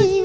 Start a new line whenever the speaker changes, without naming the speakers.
see